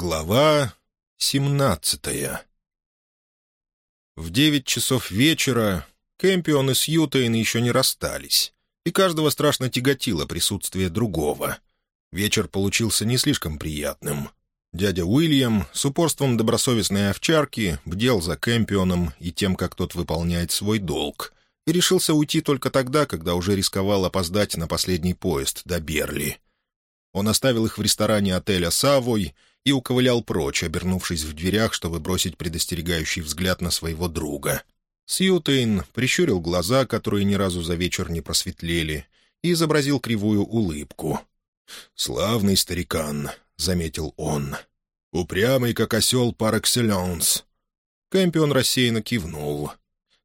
Глава семнадцатая В девять часов вечера Кэмпион и Сьютейн еще не расстались, и каждого страшно тяготило присутствие другого. Вечер получился не слишком приятным. Дядя Уильям с упорством добросовестной овчарки бдел за Кэмпионом и тем, как тот выполняет свой долг, и решился уйти только тогда, когда уже рисковал опоздать на последний поезд до Берли. Он оставил их в ресторане отеля «Савой» и уковылял прочь, обернувшись в дверях, чтобы бросить предостерегающий взгляд на своего друга. Сьютейн прищурил глаза, которые ни разу за вечер не просветлели, и изобразил кривую улыбку. «Славный старикан», — заметил он. «Упрямый, как осел пар экселленс». Кэмпион рассеянно кивнул.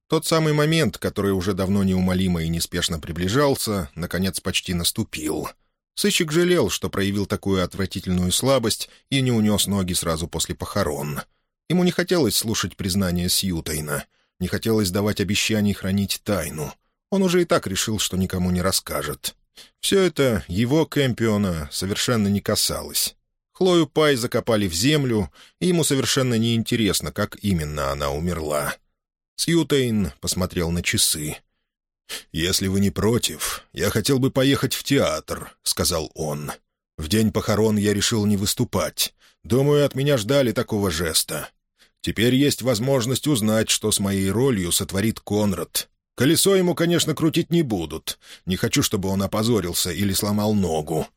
Тот самый момент, который уже давно неумолимо и неспешно приближался, наконец почти наступил — Сыщик жалел, что проявил такую отвратительную слабость и не унес ноги сразу после похорон. Ему не хотелось слушать признания Сьютайна, не хотелось давать обещаний хранить тайну. Он уже и так решил, что никому не расскажет. Все это его, Кэмпиона, совершенно не касалось. Хлою Пай закопали в землю, и ему совершенно неинтересно, как именно она умерла. Сьютейн посмотрел на часы. «Если вы не против, я хотел бы поехать в театр», — сказал он. «В день похорон я решил не выступать. Думаю, от меня ждали такого жеста. Теперь есть возможность узнать, что с моей ролью сотворит Конрад. Колесо ему, конечно, крутить не будут. Не хочу, чтобы он опозорился или сломал ногу».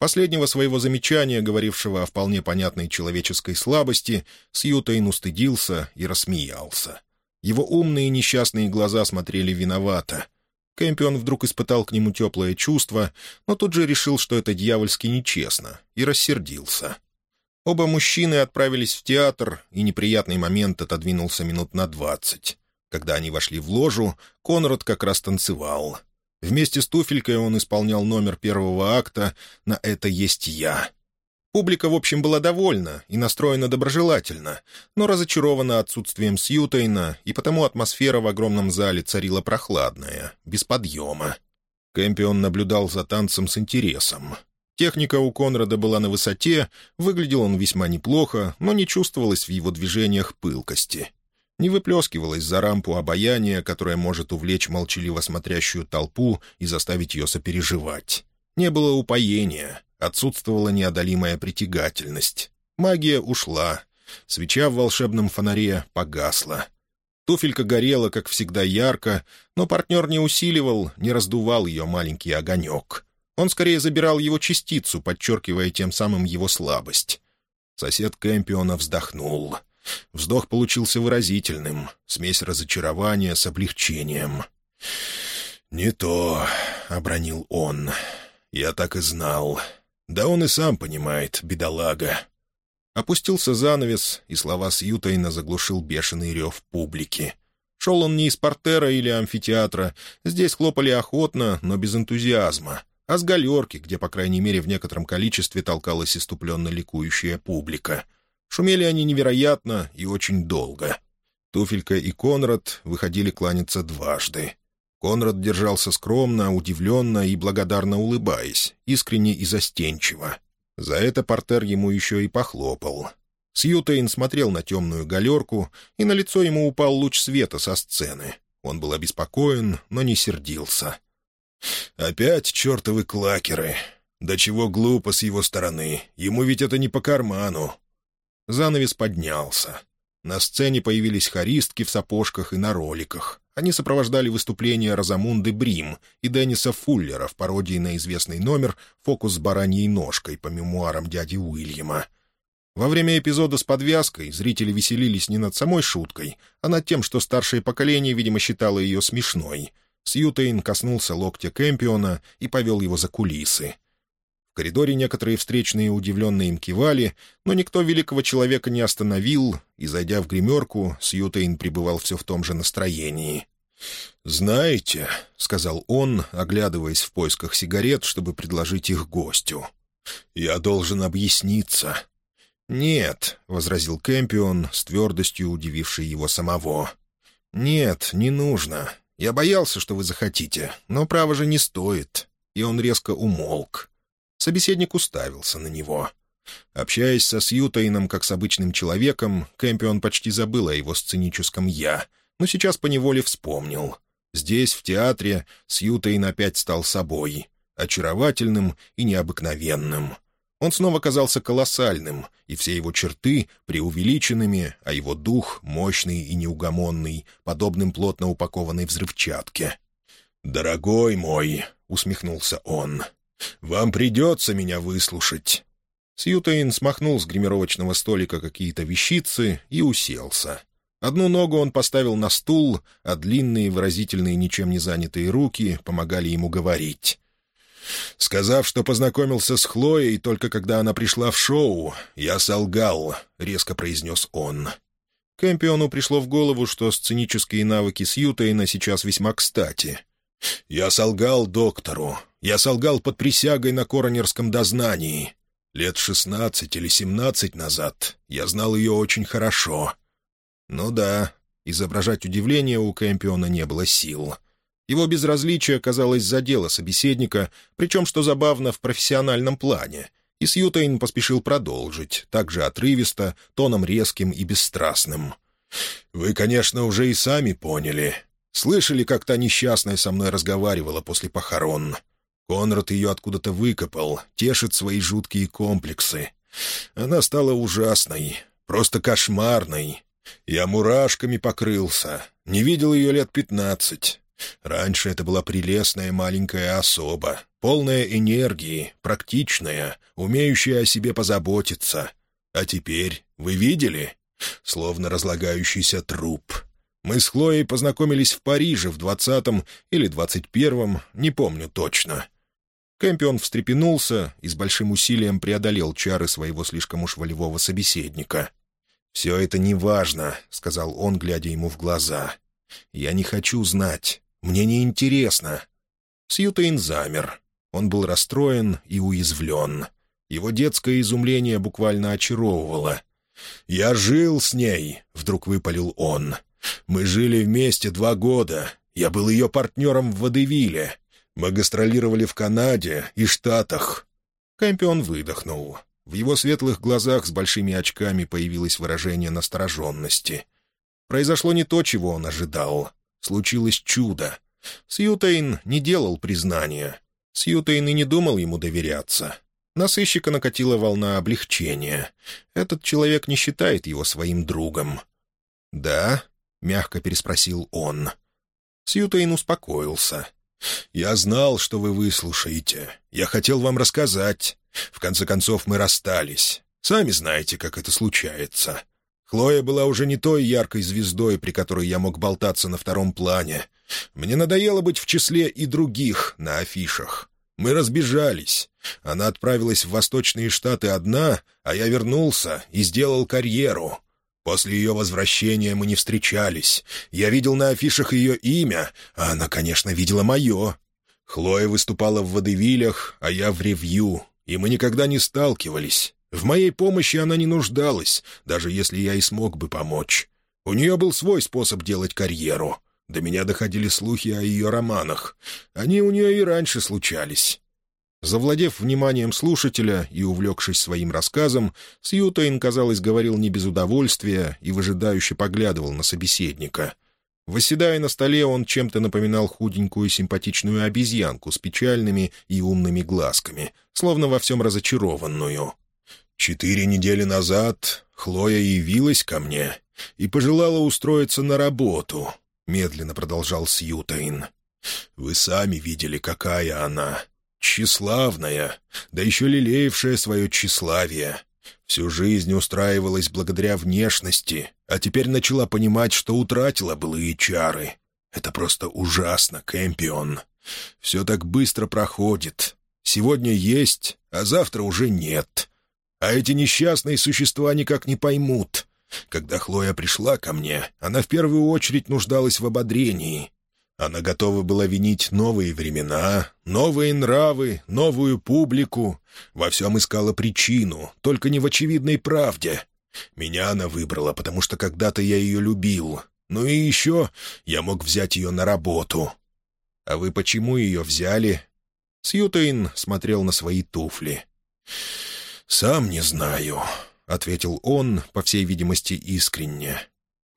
Последнего своего замечания, говорившего о вполне понятной человеческой слабости, Сьютейн устыдился и рассмеялся. Его умные несчастные глаза смотрели виновато. Кэмпион вдруг испытал к нему теплое чувство, но тут же решил, что это дьявольски нечестно, и рассердился. Оба мужчины отправились в театр, и неприятный момент отодвинулся минут на двадцать. Когда они вошли в ложу, Конрад как раз танцевал. Вместе с туфелькой он исполнял номер первого акта «На это есть я». Публика, в общем, была довольна и настроена доброжелательно, но разочарована отсутствием Сьютейна, и потому атмосфера в огромном зале царила прохладная, без подъема. Кэмпион наблюдал за танцем с интересом. Техника у Конрада была на высоте, выглядел он весьма неплохо, но не чувствовалось в его движениях пылкости. Не выплескивалось за рампу обаяния, которое может увлечь молчаливо смотрящую толпу и заставить ее сопереживать. Не было упоения, Отсутствовала неодолимая притягательность. Магия ушла. Свеча в волшебном фонаре погасла. Туфелька горела, как всегда, ярко, но партнер не усиливал, не раздувал ее маленький огонек. Он скорее забирал его частицу, подчеркивая тем самым его слабость. Сосед Кэмпиона вздохнул. Вздох получился выразительным, смесь разочарования с облегчением. «Не то», — обронил он. «Я так и знал. Да он и сам понимает, бедолага. Опустился занавес, и слова Сьютайна заглушил бешеный рев публики. Шел он не из портера или амфитеатра, здесь хлопали охотно, но без энтузиазма, а с галерки, где, по крайней мере, в некотором количестве толкалась иступленно ликующая публика. Шумели они невероятно и очень долго. Туфелька и Конрад выходили кланяться дважды. Конрад держался скромно, удивленно и благодарно улыбаясь, искренне и застенчиво. За это портер ему еще и похлопал. Сьютейн смотрел на темную галерку, и на лицо ему упал луч света со сцены. Он был обеспокоен, но не сердился. «Опять чертовы клакеры! Да чего глупо с его стороны! Ему ведь это не по карману!» Занавес поднялся. На сцене появились хористки в сапожках и на роликах. Они сопровождали выступления Розамунды Брим и Денниса Фуллера в пародии на известный номер «Фокус с бараньей ножкой» по мемуарам дяди Уильяма. Во время эпизода с подвязкой зрители веселились не над самой шуткой, а над тем, что старшее поколение, видимо, считало ее смешной. Сьютейн коснулся локтя Кэмпиона и повел его за кулисы. В коридоре некоторые встречные удивленно им кивали, но никто великого человека не остановил, и, зайдя в гримерку, Сьютейн пребывал все в том же настроении. «Знаете», — сказал он, оглядываясь в поисках сигарет, чтобы предложить их гостю, — «я должен объясниться». «Нет», — возразил Кэмпион, с твердостью удививший его самого. «Нет, не нужно. Я боялся, что вы захотите, но право же не стоит». И он резко умолк. Собеседник уставился на него. Общаясь со Сьютейном как с обычным человеком, Кэмпион почти забыл о его сценическом «я», но сейчас поневоле вспомнил. Здесь, в театре, Сьютейн опять стал собой, очаровательным и необыкновенным. Он снова казался колоссальным, и все его черты преувеличенными, а его дух мощный и неугомонный, подобным плотно упакованной взрывчатке. «Дорогой мой», — усмехнулся он, — «вам придется меня выслушать». Сьютейн смахнул с гримировочного столика какие-то вещицы и уселся. Одну ногу он поставил на стул, а длинные, выразительные, ничем не занятые руки помогали ему говорить. Сказав, что познакомился с Хлоей только когда она пришла в шоу, я солгал, — резко произнес он. Кэмпиону пришло в голову, что сценические навыки Сьютейна сейчас весьма кстати. «Я солгал доктору. Я солгал под присягой на коронерском дознании. Лет шестнадцать или семнадцать назад я знал ее очень хорошо. Ну да, изображать удивление у Кэмпиона не было сил. Его безразличие, казалось, задело собеседника, причем, что забавно, в профессиональном плане. И Сьютейн поспешил продолжить, также отрывисто, тоном резким и бесстрастным. «Вы, конечно, уже и сами поняли. Слышали, как та несчастная со мной разговаривала после похорон? Конрад ее откуда-то выкопал, тешит свои жуткие комплексы. Она стала ужасной, просто кошмарной. Я мурашками покрылся, не видел ее лет пятнадцать. Раньше это была прелестная маленькая особа, полная энергии, практичная, умеющая о себе позаботиться. А теперь, вы видели? Словно разлагающийся труп. Мы с Хлоей познакомились в Париже в двадцатом или двадцать первом, не помню точно. Кэмпион встрепенулся и с большим усилием преодолел чары своего слишком уж волевого собеседника. «Все это неважно», — сказал он, глядя ему в глаза. «Я не хочу знать. Мне не интересно». Сьютейн замер. Он был расстроен и уязвлен. Его детское изумление буквально очаровывало. «Я жил с ней», — вдруг выпалил он. «Мы жили вместе два года. Я был ее партнером в Водевиле. Мы гастролировали в Канаде и Штатах». Кэмпион выдохнул. В его светлых глазах с большими очками появилось выражение настороженности. Произошло не то, чего он ожидал. Случилось чудо. Сьютейн не делал признания. Сьютейн и не думал ему доверяться. На сыщика накатила волна облегчения. Этот человек не считает его своим другом. «Да?» — мягко переспросил он. Сьютейн успокоился. «Я знал, что вы выслушаете. Я хотел вам рассказать. В конце концов, мы расстались. Сами знаете, как это случается. Хлоя была уже не той яркой звездой, при которой я мог болтаться на втором плане. Мне надоело быть в числе и других на афишах. Мы разбежались. Она отправилась в Восточные Штаты одна, а я вернулся и сделал карьеру. После ее возвращения мы не встречались. Я видел на афишах ее имя, а она, конечно, видела мое. Хлоя выступала в водевилях, а я в ревью, и мы никогда не сталкивались. В моей помощи она не нуждалась, даже если я и смог бы помочь. У нее был свой способ делать карьеру. До меня доходили слухи о ее романах. Они у нее и раньше случались. Завладев вниманием слушателя и увлекшись своим рассказом, Сьютейн, казалось, говорил не без удовольствия и выжидающе поглядывал на собеседника. Восседая на столе, он чем-то напоминал худенькую симпатичную обезьянку с печальными и умными глазками, словно во всем разочарованную. «Четыре недели назад Хлоя явилась ко мне и пожелала устроиться на работу», — медленно продолжал Сьютейн. «Вы сами видели, какая она. Тщеславная, да еще лелеявшая свое тщеславие. Всю жизнь устраивалась благодаря внешности, а теперь начала понимать, что утратила былые чары. Это просто ужасно, Кэмпион. Все так быстро проходит. Сегодня есть, а завтра уже нет. А эти несчастные существа никак не поймут. Когда Хлоя пришла ко мне, она в первую очередь нуждалась в ободрении. Она готова была винить новые времена, новые нравы, новую публику. Во всем искала причину, только не в очевидной правде. Меня она выбрала, потому что когда-то я ее любил. Ну и еще я мог взять ее на работу. А вы почему ее взяли? Сьютейн смотрел на свои туфли. «Сам не знаю», — ответил он, по всей видимости, искренне.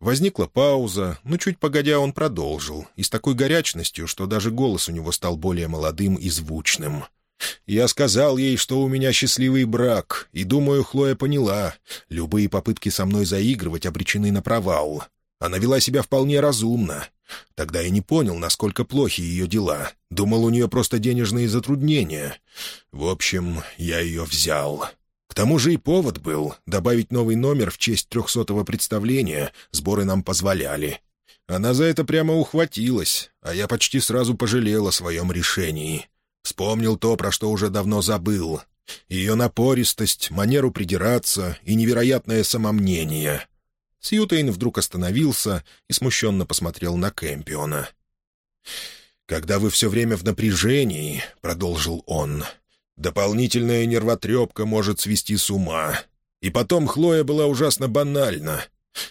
Возникла пауза, но чуть погодя он продолжил, и с такой горячностью, что даже голос у него стал более молодым и звучным. «Я сказал ей, что у меня счастливый брак, и, думаю, Хлоя поняла. Любые попытки со мной заигрывать обречены на провал. Она вела себя вполне разумно. Тогда я не понял, насколько плохи ее дела. Думал, у нее просто денежные затруднения. В общем, я ее взял. К тому же и повод был — добавить новый номер в честь трехсотого представления, сборы нам позволяли. Она за это прямо ухватилась, а я почти сразу пожалел о своем решении. Вспомнил то, про что уже давно забыл. Ее напористость, манеру придираться и невероятное самомнение. Сьютейн вдруг остановился и смущенно посмотрел на Кэмпиона. «Когда вы все время в напряжении», — продолжил он, — «дополнительная нервотрепка может свести с ума. И потом Хлоя была ужасно банальна.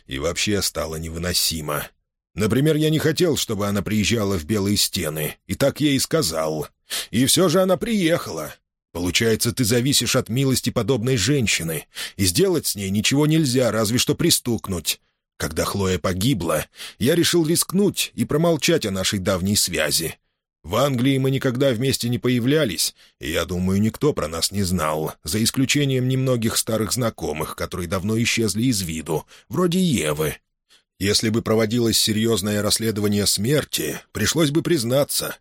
И вообще стала невыносима. Например, я не хотел, чтобы она приезжала в Белые Стены, и так ей и сказал. И все же она приехала. Получается, ты зависишь от милости подобной женщины, и сделать с ней ничего нельзя, разве что пристукнуть. Когда Хлоя погибла, я решил рискнуть и промолчать о нашей давней связи. В Англии мы никогда вместе не появлялись, и, я думаю, никто про нас не знал, за исключением немногих старых знакомых, которые давно исчезли из виду, вроде Евы. Если бы проводилось серьезное расследование смерти, пришлось бы признаться.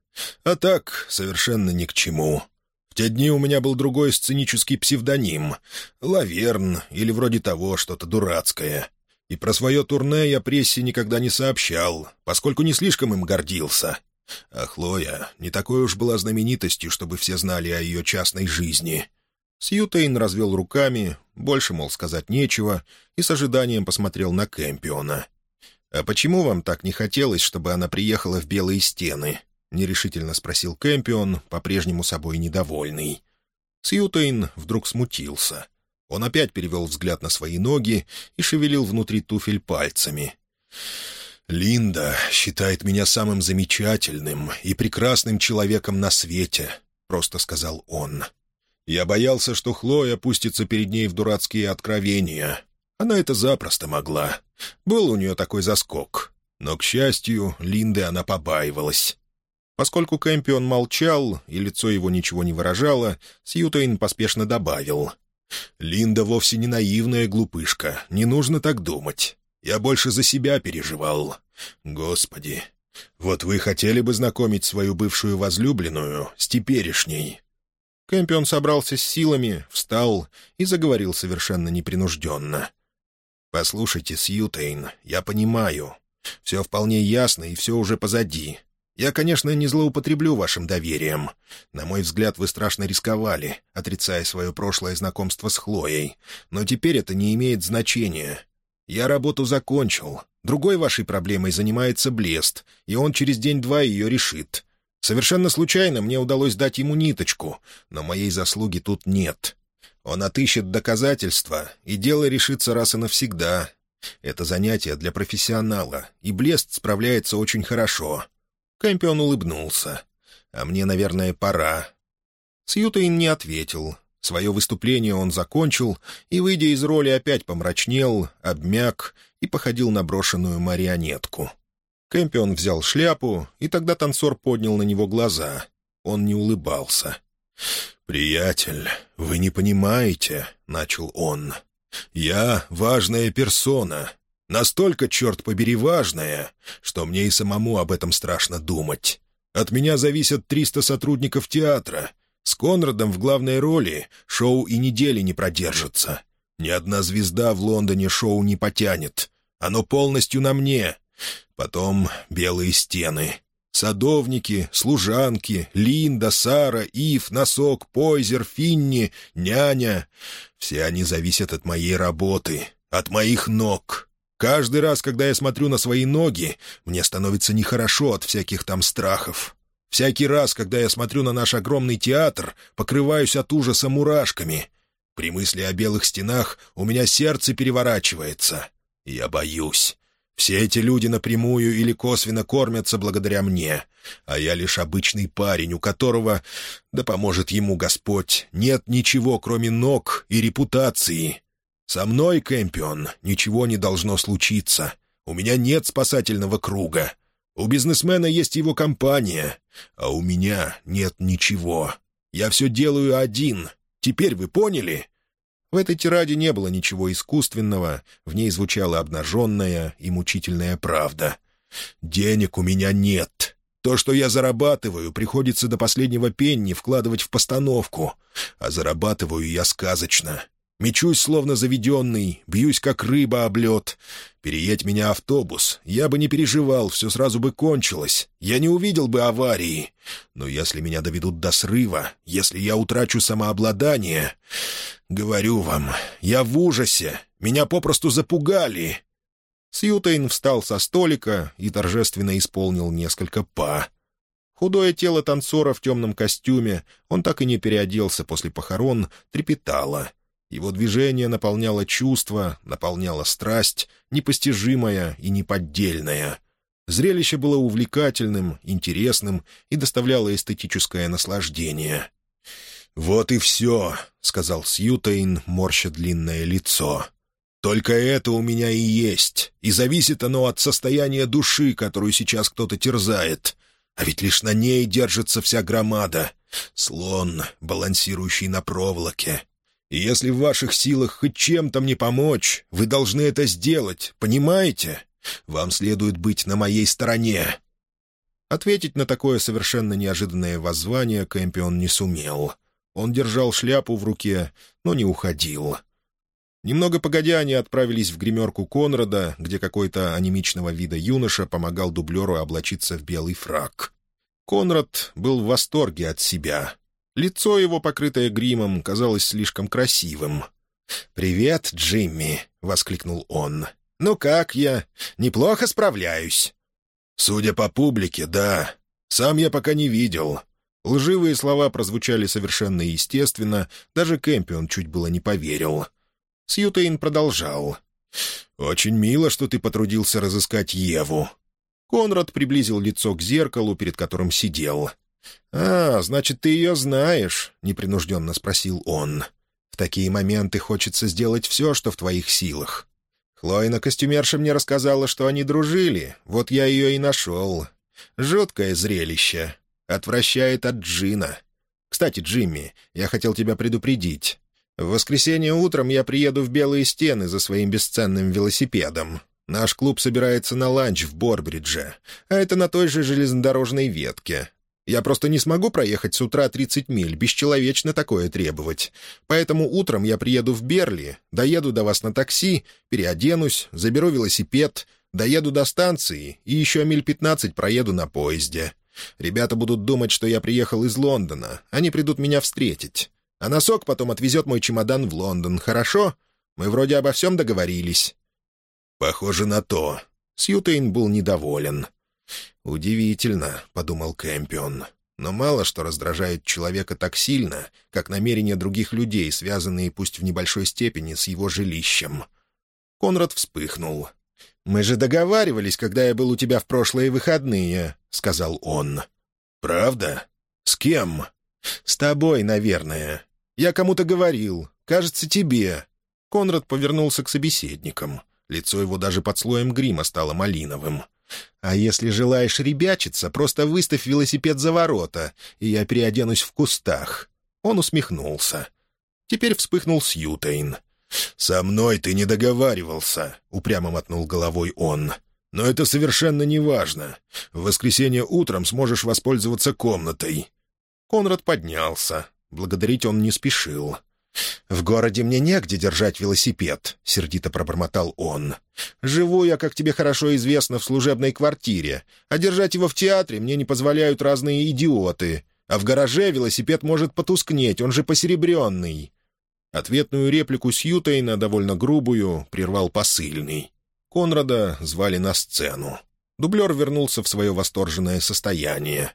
А так, совершенно ни к чему. В те дни у меня был другой сценический псевдоним — Лаверн или вроде того, что-то дурацкое. И про свое турне я прессе никогда не сообщал, поскольку не слишком им гордился. А Хлоя не такой уж была знаменитостью, чтобы все знали о ее частной жизни. Сьютейн развел руками, больше, мол, сказать нечего, и с ожиданием посмотрел на Кэмпиона. «А почему вам так не хотелось, чтобы она приехала в Белые Стены?» — нерешительно спросил Кэмпион, по-прежнему собой недовольный. Сьютейн вдруг смутился. Он опять перевел взгляд на свои ноги и шевелил внутри туфель пальцами. «Линда считает меня самым замечательным и прекрасным человеком на свете», — просто сказал он. «Я боялся, что Хлоя опустится перед ней в дурацкие откровения. Она это запросто могла. Был у нее такой заскок. Но, к счастью, Линды она побаивалась. Поскольку Кэмпион молчал, и лицо его ничего не выражало, Сьютейн поспешно добавил. «Линда вовсе не наивная глупышка, не нужно так думать. Я больше за себя переживал. Господи, вот вы хотели бы знакомить свою бывшую возлюбленную с теперешней?» Кэмпион собрался с силами, встал и заговорил совершенно непринужденно. «Послушайте, Сьютейн, я понимаю. Все вполне ясно, и все уже позади. Я, конечно, не злоупотреблю вашим доверием. На мой взгляд, вы страшно рисковали, отрицая свое прошлое знакомство с Хлоей. Но теперь это не имеет значения. Я работу закончил. Другой вашей проблемой занимается Блест, и он через день-два ее решит. Совершенно случайно мне удалось дать ему ниточку, но моей заслуги тут нет. Он отыщет доказательства, и дело решится раз и навсегда. Это занятие для профессионала, и Блест справляется очень хорошо. Кэмпион улыбнулся. «А мне, наверное, пора». Сьютейн не ответил. Свое выступление он закончил и, выйдя из роли, опять помрачнел, обмяк и походил на брошенную марионетку. Кэмпион взял шляпу, и тогда танцор поднял на него глаза. Он не улыбался. «Приятель, вы не понимаете», — начал он. «Я — важная персона, Настолько, черт побери, важное, что мне и самому об этом страшно думать. От меня зависят 300 сотрудников театра. С Конрадом в главной роли шоу и недели не продержится. Ни одна звезда в Лондоне шоу не потянет. Оно полностью на мне. Потом белые стены. Садовники, служанки, Линда, Сара, Ив, Носок, Пойзер, Финни, няня — все они зависят от моей работы, от моих ног. Каждый раз, когда я смотрю на свои ноги, мне становится нехорошо от всяких там страхов. Всякий раз, когда я смотрю на наш огромный театр, покрываюсь от ужаса мурашками. При мысли о белых стенах у меня сердце переворачивается. Я боюсь. Все эти люди напрямую или косвенно кормятся благодаря мне, а я лишь обычный парень, у которого, да поможет ему Господь, нет ничего, кроме ног и репутации. Со мной, Кэмпион, ничего не должно случиться. У меня нет спасательного круга. У бизнесмена есть его компания, а у меня нет ничего. Я все делаю один. Теперь вы поняли?» В этой тираде не было ничего искусственного, в ней звучала обнаженная и мучительная правда. «Денег у меня нет. То, что я зарабатываю, приходится до последнего пенни вкладывать в постановку, а зарабатываю я сказочно. Мечусь, словно заведенный, бьюсь, как рыба об лед. Переедь меня автобус, я бы не переживал, все сразу бы кончилось. Я не увидел бы аварии. Но если меня доведут до срыва, если я утрачу самообладание... Говорю вам, я в ужасе. Меня попросту запугали. Сьютейн встал со столика и торжественно исполнил несколько па. Худое тело танцора в темном костюме, он так и не переоделся после похорон, трепетало — его движение наполняло чувство, наполняло страсть, непостижимая и неподдельная. Зрелище было увлекательным, интересным и доставляло эстетическое наслаждение. «Вот и все», — сказал Сьютейн, морща длинное лицо. «Только это у меня и есть, и зависит оно от состояния души, которую сейчас кто-то терзает. А ведь лишь на ней держится вся громада. Слон, балансирующий на проволоке. И если в ваших силах хоть чем-то мне помочь, вы должны это сделать, понимаете? Вам следует быть на моей стороне». Ответить на такое совершенно неожиданное воззвание Кэмпион не сумел. Он держал шляпу в руке, но не уходил. Немного погодя, они отправились в гримерку Конрада, где какой-то анемичного вида юноша помогал дублеру облачиться в белый фраг. Конрад был в восторге от себя. Лицо его, покрытое гримом, казалось слишком красивым. «Привет, Джимми!» — воскликнул он. «Ну как я? Неплохо справляюсь». «Судя по публике, да. Сам я пока не видел». Лживые слова прозвучали совершенно естественно, даже Кэмпион чуть было не поверил. Сьютейн продолжал. «Очень мило, что ты потрудился разыскать Еву». Конрад приблизил лицо к зеркалу, перед которым сидел. «А, значит, ты ее знаешь?» — непринужденно спросил он. «В такие моменты хочется сделать все, что в твоих силах. Хлоина костюмерша мне рассказала, что они дружили, вот я ее и нашел. Жуткое зрелище. Отвращает от Джина. Кстати, Джимми, я хотел тебя предупредить. В воскресенье утром я приеду в Белые Стены за своим бесценным велосипедом. Наш клуб собирается на ланч в Борбридже, а это на той же железнодорожной ветке. Я просто не смогу проехать с утра 30 миль, бесчеловечно такое требовать. Поэтому утром я приеду в Берли, доеду до вас на такси, переоденусь, заберу велосипед, доеду до станции и еще миль 15 проеду на поезде. Ребята будут думать, что я приехал из Лондона. Они придут меня встретить. А носок потом отвезет мой чемодан в Лондон, хорошо? Мы вроде обо всем договорились». «Похоже на то». Сьютейн был недоволен. «Удивительно», — подумал Кэмпион. «Но мало что раздражает человека так сильно, как намерения других людей, связанные пусть в небольшой степени с его жилищем». Конрад вспыхнул. «Мы же договаривались, когда я был у тебя в прошлые выходные», — сказал он. «Правда? С кем?» «С тобой, наверное. Я кому-то говорил. Кажется, тебе». Конрад повернулся к собеседникам. Лицо его даже под слоем грима стало малиновым. А если желаешь ребячиться, просто выставь велосипед за ворота, и я переоденусь в кустах». Он усмехнулся. Теперь вспыхнул Сьютейн. «Со мной ты не договаривался», — упрямо мотнул головой он. «Но это совершенно не важно. В воскресенье утром сможешь воспользоваться комнатой». Конрад поднялся. Благодарить он не спешил. «В городе мне негде держать велосипед», — сердито пробормотал он. «Живу я, как тебе хорошо известно, в служебной квартире, а держать его в театре мне не позволяют разные идиоты. А в гараже велосипед может потускнеть, он же посеребренный». Ответную реплику Сьютейна, довольно грубую, прервал посыльный. Конрада звали на сцену. Дублер вернулся в свое восторженное состояние.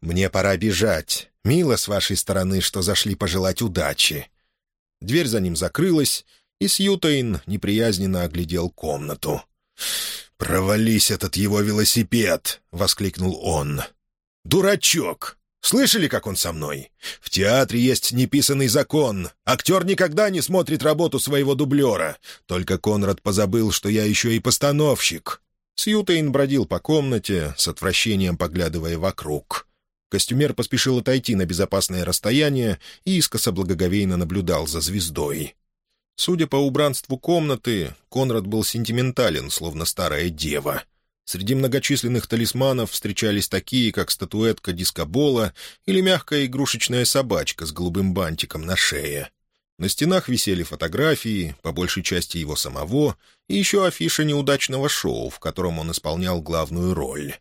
«Мне пора бежать. Мило с вашей стороны, что зашли пожелать удачи. Дверь за ним закрылась, и Сьютейн неприязненно оглядел комнату. «Провались этот его велосипед!» — воскликнул он. «Дурачок! Слышали, как он со мной? В театре есть неписанный закон. Актер никогда не смотрит работу своего дублера. Только Конрад позабыл, что я еще и постановщик». Сьютейн бродил по комнате, с отвращением поглядывая вокруг. Костюмер поспешил отойти на безопасное расстояние и искоса благоговейно наблюдал за звездой. Судя по убранству комнаты, Конрад был сентиментален, словно старая дева. Среди многочисленных талисманов встречались такие, как статуэтка дискобола или мягкая игрушечная собачка с голубым бантиком на шее. На стенах висели фотографии, по большей части его самого, и еще афиша неудачного шоу, в котором он исполнял главную роль.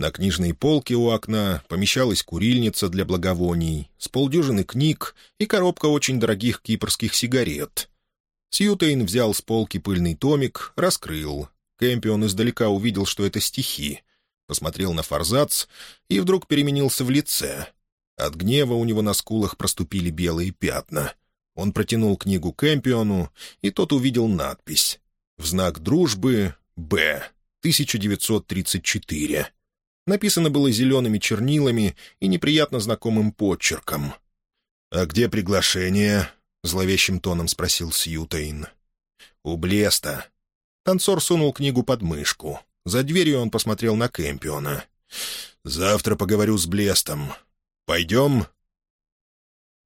На книжной полке у окна помещалась курильница для благовоний, с полдюжины книг и коробка очень дорогих кипрских сигарет. Сьютейн взял с полки пыльный томик, раскрыл, Кэмпион издалека увидел, что это стихи. Посмотрел на форзац и вдруг переменился в лице. От гнева у него на скулах проступили белые пятна. Он протянул книгу Кэмпиону, и тот увидел надпись. «В знак дружбы Б. 1934». Написано было зелеными чернилами и неприятно знакомым почерком. «А где приглашение?» — зловещим тоном спросил Сьютейн. «У Блеста. Танцор сунул книгу под мышку. За дверью он посмотрел на Кэмпиона. «Завтра поговорю с Блестом. Пойдем?»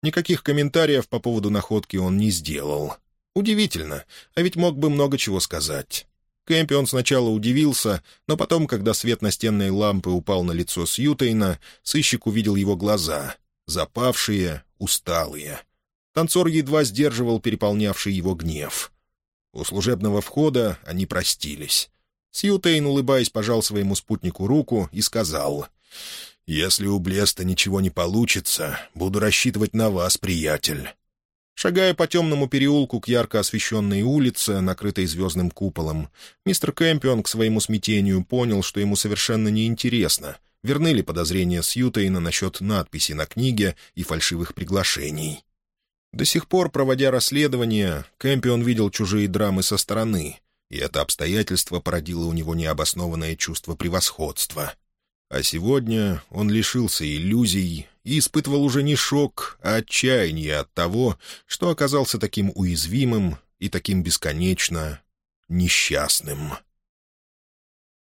Никаких комментариев по поводу находки он не сделал. Удивительно, а ведь мог бы много чего сказать. Кэмпион сначала удивился, но потом, когда свет настенной лампы упал на лицо Сьютейна, сыщик увидел его глаза. Запавшие, усталые. Танцор едва сдерживал переполнявший его гнев. У служебного входа они простились. Сьютейн, улыбаясь, пожал своему спутнику руку и сказал, «Если у Блеста ничего не получится, буду рассчитывать на вас, приятель». Шагая по темному переулку к ярко освещенной улице, накрытой звездным куполом, мистер Кэмпион к своему смятению понял, что ему совершенно неинтересно, верны ли подозрения Сьютейна насчет надписи на книге и фальшивых приглашений. До сих пор, проводя расследование, Кэмпион видел чужие драмы со стороны, и это обстоятельство породило у него необоснованное чувство превосходства. А сегодня он лишился иллюзий и испытывал уже не шок, а отчаяние от того, что оказался таким уязвимым и таким бесконечно несчастным.